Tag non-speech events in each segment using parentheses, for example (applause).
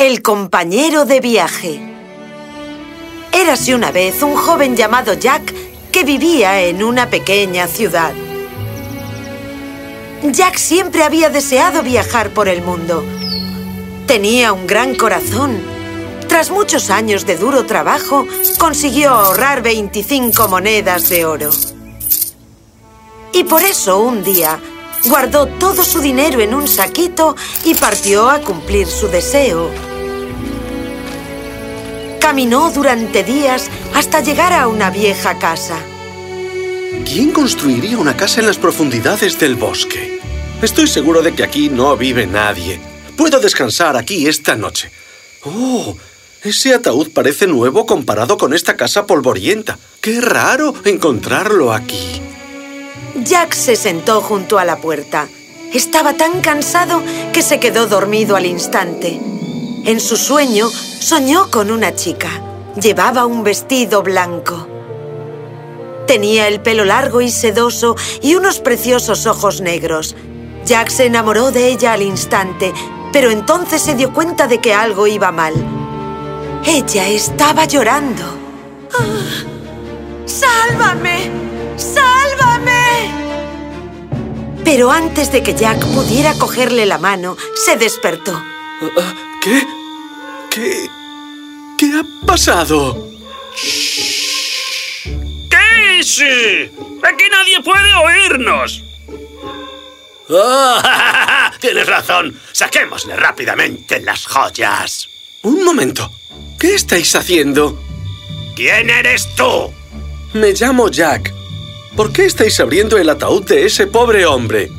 El compañero de viaje Érase una vez un joven llamado Jack que vivía en una pequeña ciudad. Jack siempre había deseado viajar por el mundo. Tenía un gran corazón. Tras muchos años de duro trabajo, consiguió ahorrar 25 monedas de oro. Y por eso un día guardó todo su dinero en un saquito y partió a cumplir su deseo. Caminó durante días hasta llegar a una vieja casa. ¿Quién construiría una casa en las profundidades del bosque? Estoy seguro de que aquí no vive nadie. Puedo descansar aquí esta noche. ¡Oh! Ese ataúd parece nuevo comparado con esta casa polvorienta. ¡Qué raro encontrarlo aquí! Jack se sentó junto a la puerta. Estaba tan cansado que se quedó dormido al instante. En su sueño, soñó con una chica. Llevaba un vestido blanco. Tenía el pelo largo y sedoso y unos preciosos ojos negros. Jack se enamoró de ella al instante, pero entonces se dio cuenta de que algo iba mal. Ella estaba llorando. ¡Ah! ¡Sálvame! ¡Sálvame! Pero antes de que Jack pudiera cogerle la mano, se despertó. Ah, ¿Qué? ¿Qué? ¿Qué ha pasado? ¡Casey! ¡Aquí nadie puede oírnos! ¡Oh! (laughs) Tienes razón. Saquémosle rápidamente las joyas. Un momento. ¿Qué estáis haciendo? ¿Quién eres tú? Me llamo Jack. ¿Por qué estáis abriendo el ataúd de ese pobre hombre?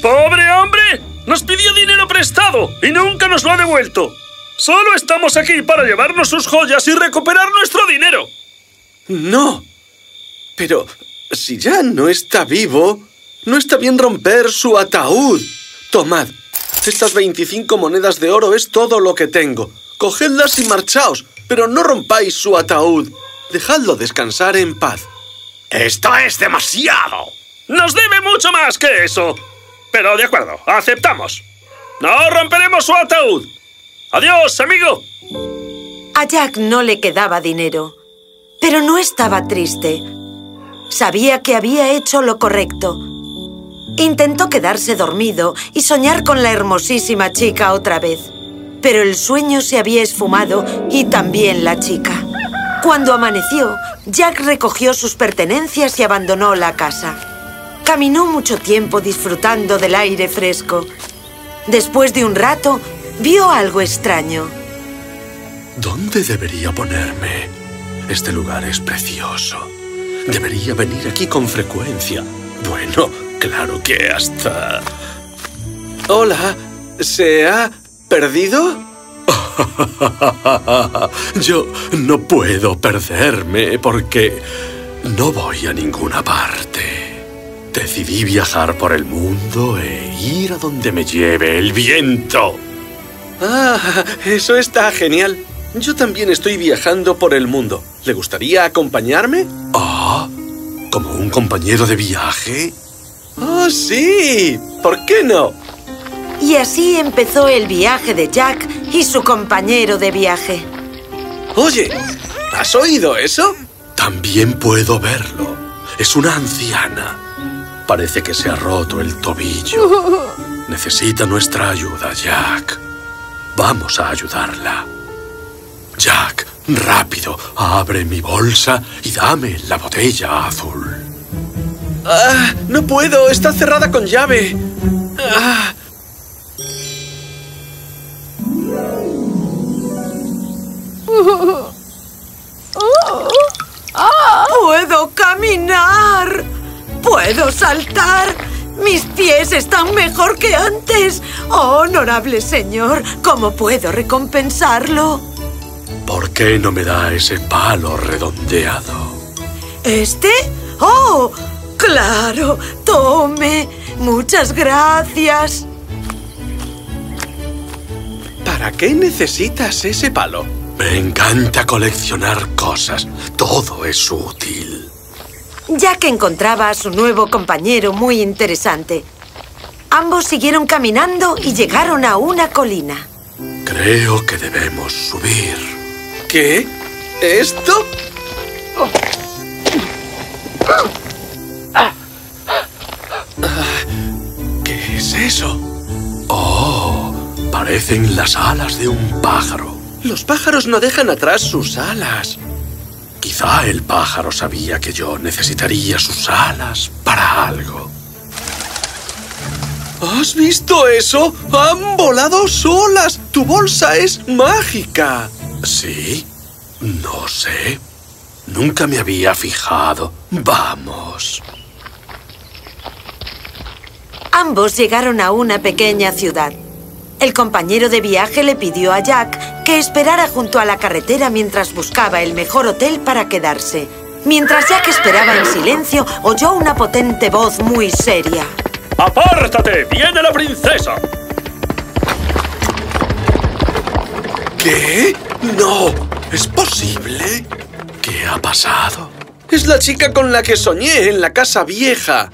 ¡Pobre hombre! Nos pidió dinero prestado y nunca nos lo ha devuelto. Solo estamos aquí para llevarnos sus joyas y recuperar nuestro dinero. No. Pero si ya no está vivo, no está bien romper su ataúd. Tomad. Estas 25 monedas de oro es todo lo que tengo. Cogedlas y marchaos, pero no rompáis su ataúd. Dejadlo descansar en paz. Esto es demasiado. Nos debe mucho más que eso. Pero de acuerdo, aceptamos. No romperemos su ataúd. Adiós, amigo. A Jack no le quedaba dinero, pero no estaba triste. Sabía que había hecho lo correcto. Intentó quedarse dormido y soñar con la hermosísima chica otra vez. Pero el sueño se había esfumado y también la chica. Cuando amaneció, Jack recogió sus pertenencias y abandonó la casa. Caminó mucho tiempo disfrutando del aire fresco. Después de un rato, vio algo extraño. ¿Dónde debería ponerme? Este lugar es precioso. Debería venir aquí con frecuencia. Bueno, claro que hasta... Hola, ¿se ha perdido? (laughs) Yo no puedo perderme porque no voy a ninguna parte. Decidí viajar por el mundo e ir a donde me lleve el viento. Ah, eso está genial. Yo también estoy viajando por el mundo. ¿Le gustaría acompañarme? Ah, ¿como un compañero de viaje? ¡Oh, sí! ¿Por qué no? Y así empezó el viaje de Jack y su compañero de viaje. Oye, ¿has oído eso? También puedo verlo. Es una anciana. Parece que se ha roto el tobillo. (laughs) Necesita nuestra ayuda, Jack. Vamos a ayudarla. Jack, rápido, abre mi bolsa y dame la botella azul. Ah, no puedo, está cerrada con llave. Ah. Están mejor que antes! ¡Oh, honorable señor! ¿Cómo puedo recompensarlo? ¿Por qué no me da ese palo redondeado? ¿Este? ¡Oh! ¡Claro! ¡Tome! ¡Muchas gracias! ¿Para qué necesitas ese palo? Me encanta coleccionar cosas. Todo es útil. Jack encontraba a su nuevo compañero muy interesante. Ambos siguieron caminando y llegaron a una colina. Creo que debemos subir. ¿Qué? ¿Esto? ¿Qué es eso? Oh, parecen las alas de un pájaro. Los pájaros no dejan atrás sus alas. Quizá el pájaro sabía que yo necesitaría sus alas para algo. ¿Has visto eso? ¡Han volado solas! ¡Tu bolsa es mágica! ¿Sí? No sé. Nunca me había fijado. Vamos. Ambos llegaron a una pequeña ciudad. El compañero de viaje le pidió a Jack que esperara junto a la carretera mientras buscaba el mejor hotel para quedarse. Mientras Jack esperaba en silencio, oyó una potente voz muy seria. ¡Apártate! ¡Viene la princesa! ¿Qué? No. ¿Es posible? ¿Qué ha pasado? Es la chica con la que soñé en la casa vieja.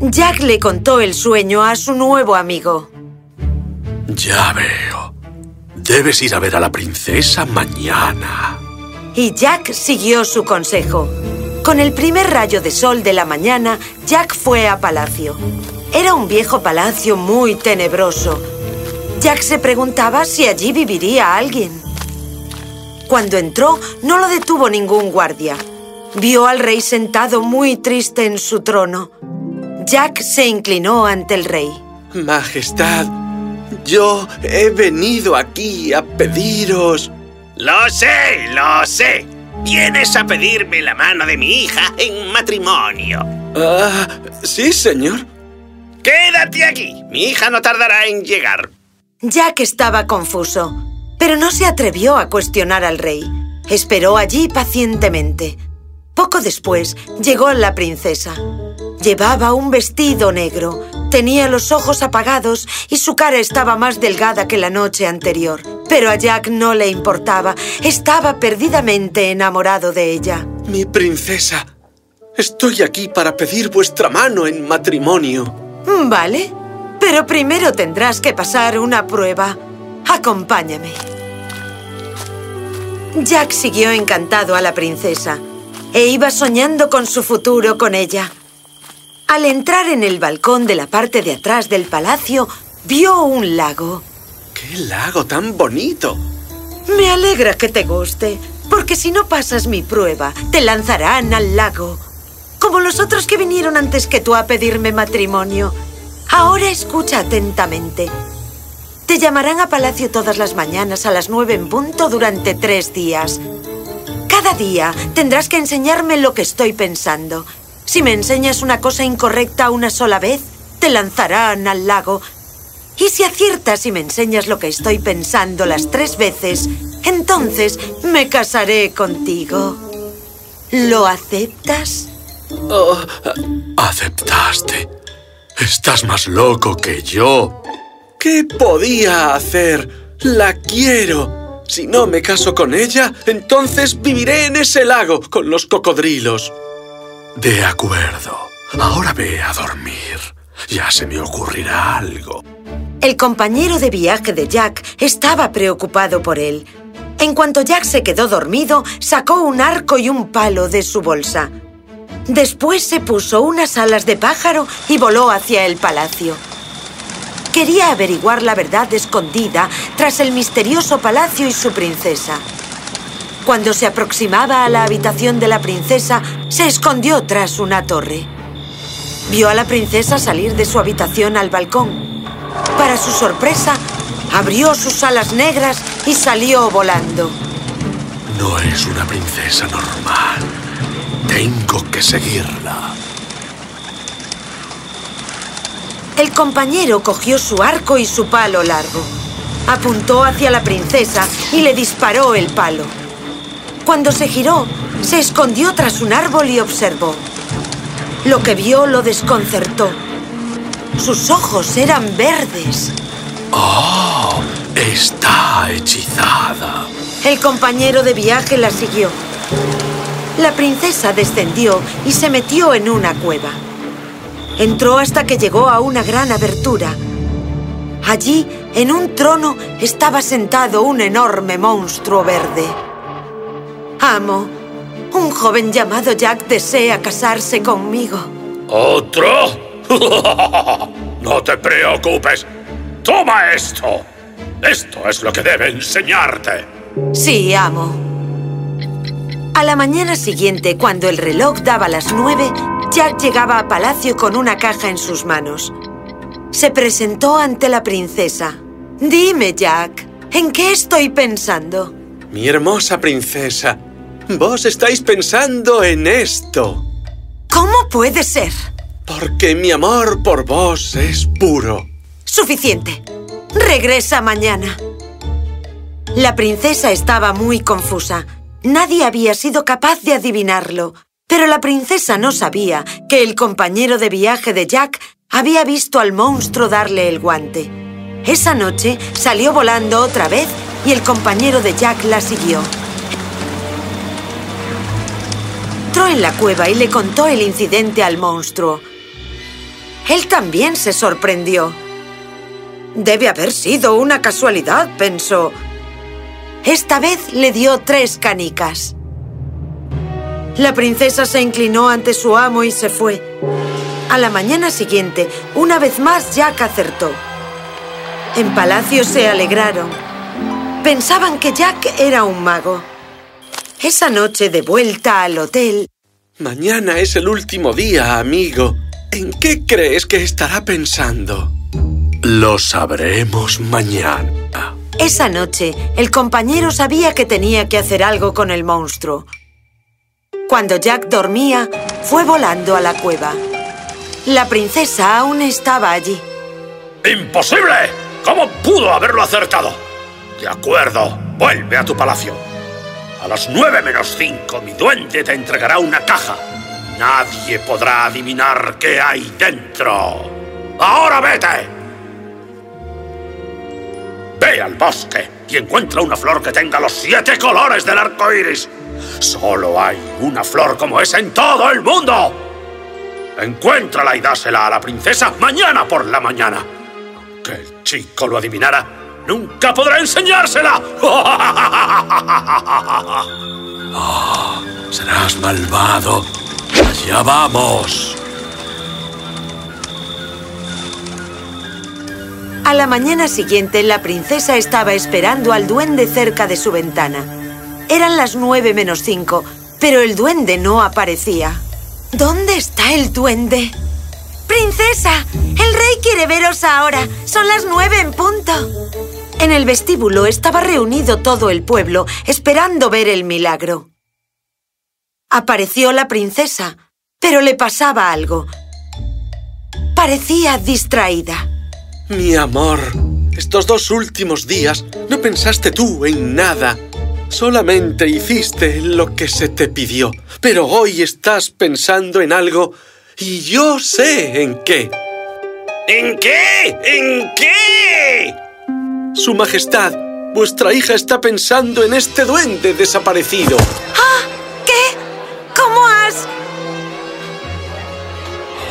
Jack le contó el sueño a su nuevo amigo. Ya veo. Debes ir a ver a la princesa mañana. Y Jack siguió su consejo. Con el primer rayo de sol de la mañana, Jack fue a palacio. Era un viejo palacio muy tenebroso. Jack se preguntaba si allí viviría alguien. Cuando entró, no lo detuvo ningún guardia. Vio al rey sentado muy triste en su trono. Jack se inclinó ante el rey. Majestad, yo he venido aquí a pediros... Lo sé, lo sé. Vienes a pedirme la mano de mi hija en matrimonio. Ah, sí, señor. Quédate aquí. Mi hija no tardará en llegar. Jack estaba confuso, pero no se atrevió a cuestionar al rey. Esperó allí pacientemente. Poco después llegó la princesa. Llevaba un vestido negro, tenía los ojos apagados y su cara estaba más delgada que la noche anterior. Pero a Jack no le importaba, estaba perdidamente enamorado de ella. Mi princesa, estoy aquí para pedir vuestra mano en matrimonio. Vale, pero primero tendrás que pasar una prueba. Acompáñame. Jack siguió encantado a la princesa e iba soñando con su futuro con ella. Al entrar en el balcón de la parte de atrás del palacio, vio un lago. ¡Qué lago tan bonito! Me alegra que te guste, porque si no pasas mi prueba, te lanzarán al lago. Como los otros que vinieron antes que tú a pedirme matrimonio. Ahora escucha atentamente. Te llamarán a palacio todas las mañanas a las nueve en punto durante tres días. Cada día tendrás que enseñarme lo que estoy pensando. Si me enseñas una cosa incorrecta una sola vez, te lanzarán al lago. Y si aciertas y me enseñas lo que estoy pensando las tres veces, entonces me casaré contigo. ¿Lo aceptas? Oh, ¿Aceptaste? Estás más loco que yo. ¿Qué podía hacer? La quiero. Si no me caso con ella, entonces viviré en ese lago con los cocodrilos. De acuerdo. Ahora ve a dormir. Ya se me ocurrirá algo. El compañero de viaje de Jack estaba preocupado por él. En cuanto Jack se quedó dormido, sacó un arco y un palo de su bolsa. Después se puso unas alas de pájaro y voló hacia el palacio. Quería averiguar la verdad escondida tras el misterioso palacio y su princesa. Cuando se aproximaba a la habitación de la princesa, se escondió tras una torre. Vio a la princesa salir de su habitación al balcón. Para su sorpresa, abrió sus alas negras y salió volando. No es una princesa normal. Tengo que seguirla. El compañero cogió su arco y su palo largo. Apuntó hacia la princesa y le disparó el palo. Cuando se giró, se escondió tras un árbol y observó. Lo que vio lo desconcertó. Sus ojos eran verdes. ¡Oh! Está hechizada. El compañero de viaje la siguió. La princesa descendió y se metió en una cueva. Entró hasta que llegó a una gran abertura. Allí, en un trono, estaba sentado un enorme monstruo verde. Amo, un joven llamado Jack desea casarse conmigo. ¿Otro? (laughs) no te preocupes. Toma esto. Esto es lo que debe enseñarte. Sí, amo. A la mañana siguiente, cuando el reloj daba las nueve, Jack llegaba a palacio con una caja en sus manos. Se presentó ante la princesa. Dime, Jack, ¿en qué estoy pensando? Mi hermosa princesa, vos estáis pensando en esto. ¿Cómo puede ser? Porque mi amor por vos es puro. Suficiente. Regresa mañana. La princesa estaba muy confusa. Nadie había sido capaz de adivinarlo. Pero la princesa no sabía que el compañero de viaje de Jack había visto al monstruo darle el guante. Esa noche salió volando otra vez y el compañero de Jack la siguió. Entró en la cueva y le contó el incidente al monstruo. Él también se sorprendió. Debe haber sido una casualidad, pensó. Esta vez le dio tres canicas. La princesa se inclinó ante su amo y se fue. A la mañana siguiente, una vez más Jack acertó. En palacio se alegraron. Pensaban que Jack era un mago. Esa noche, de vuelta al hotel... Mañana es el último día, amigo. ¿En qué crees que estará pensando? Lo sabremos mañana. Esa noche, el compañero sabía que tenía que hacer algo con el monstruo. Cuando Jack dormía, fue volando a la cueva. La princesa aún estaba allí. ¡Imposible! ¿Cómo pudo haberlo acertado? De acuerdo, vuelve a tu palacio. A las nueve menos cinco, mi duende te entregará una caja. Nadie podrá adivinar qué hay dentro. ¡Ahora vete! Ve al bosque y encuentra una flor que tenga los siete colores del arco iris. Solo hay una flor como esa en todo el mundo. Encuéntrala y dásela a la princesa mañana por la mañana. Que el chico lo adivinara, nunca podrá enseñársela. Oh, (laughs) serás malvado. Allá vamos. A la mañana siguiente, la princesa estaba esperando al duende cerca de su ventana. Eran las nueve menos cinco, pero el duende no aparecía. ¿Dónde está el duende? ¡Princesa! El rey quiere veros ahora. Son las nueve en punto. En el vestíbulo estaba reunido todo el pueblo, esperando ver el milagro. Apareció la princesa, pero le pasaba algo. Parecía distraída. Mi amor, estos dos últimos días no pensaste tú en nada. Solamente hiciste lo que se te pidió. Pero hoy estás pensando en algo y yo sé en qué. ¿En qué? ¿En qué? Su Majestad, vuestra hija está pensando en este duende desaparecido. ¡Ah! ¿Qué? ¿Cómo has...?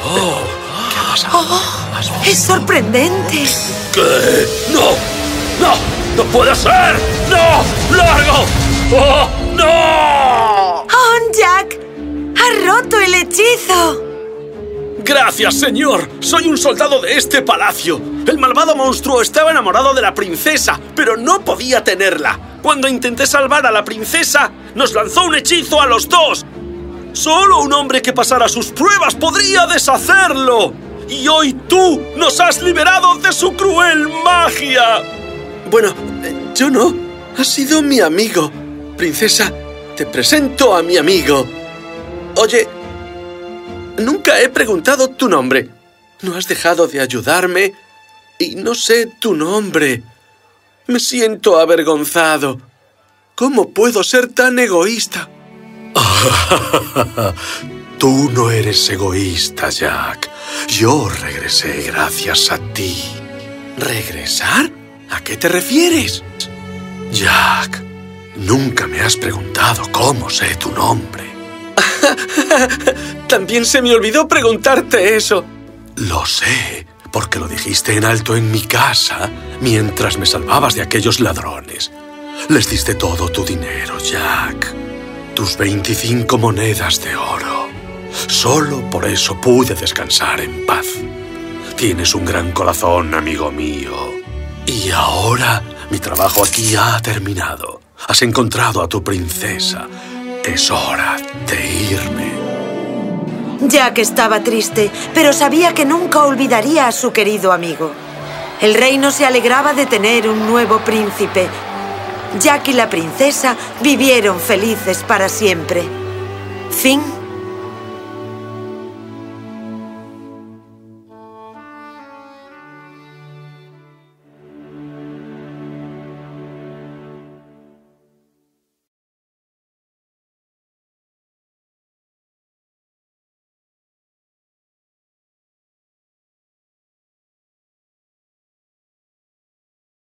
Oh, ¿qué ha pasado? Oh, ¡Es sorprendente! ¿Qué? ¡No! ¡No! ¡No puede ser! ¡No! ¡Largo! ¡Oh, no! ¡Oh, Jack! ¡Ha roto el hechizo! Gracias, señor. Soy un soldado de este palacio. El malvado monstruo estaba enamorado de la princesa, pero no podía tenerla. Cuando intenté salvar a la princesa, nos lanzó un hechizo a los dos. Solo un hombre que pasara sus pruebas podría deshacerlo. Y hoy tú nos has liberado de su cruel magia. Bueno, eh, yo no. Ha sido mi amigo. Princesa, te presento a mi amigo. Oye, nunca he preguntado tu nombre. No has dejado de ayudarme y no sé tu nombre. Me siento avergonzado. ¿Cómo puedo ser tan egoísta? (laughs) Tú no eres egoísta, Jack. Yo regresé gracias a ti. ¿Regresar? ¿A qué te refieres? Jack, nunca me has preguntado cómo sé tu nombre. (laughs) También se me olvidó preguntarte eso. Lo sé, porque lo dijiste en alto en mi casa mientras me salvabas de aquellos ladrones. Les diste todo tu dinero, Jack. Tus 25 monedas de oro. Solo por eso pude descansar en paz. Tienes un gran corazón, amigo mío. Y ahora mi trabajo aquí ha terminado. Has encontrado a tu princesa. Es hora de irme. Jack estaba triste, pero sabía que nunca olvidaría a su querido amigo. El reino se alegraba de tener un nuevo príncipe. Jack y la princesa vivieron felices para siempre. Fin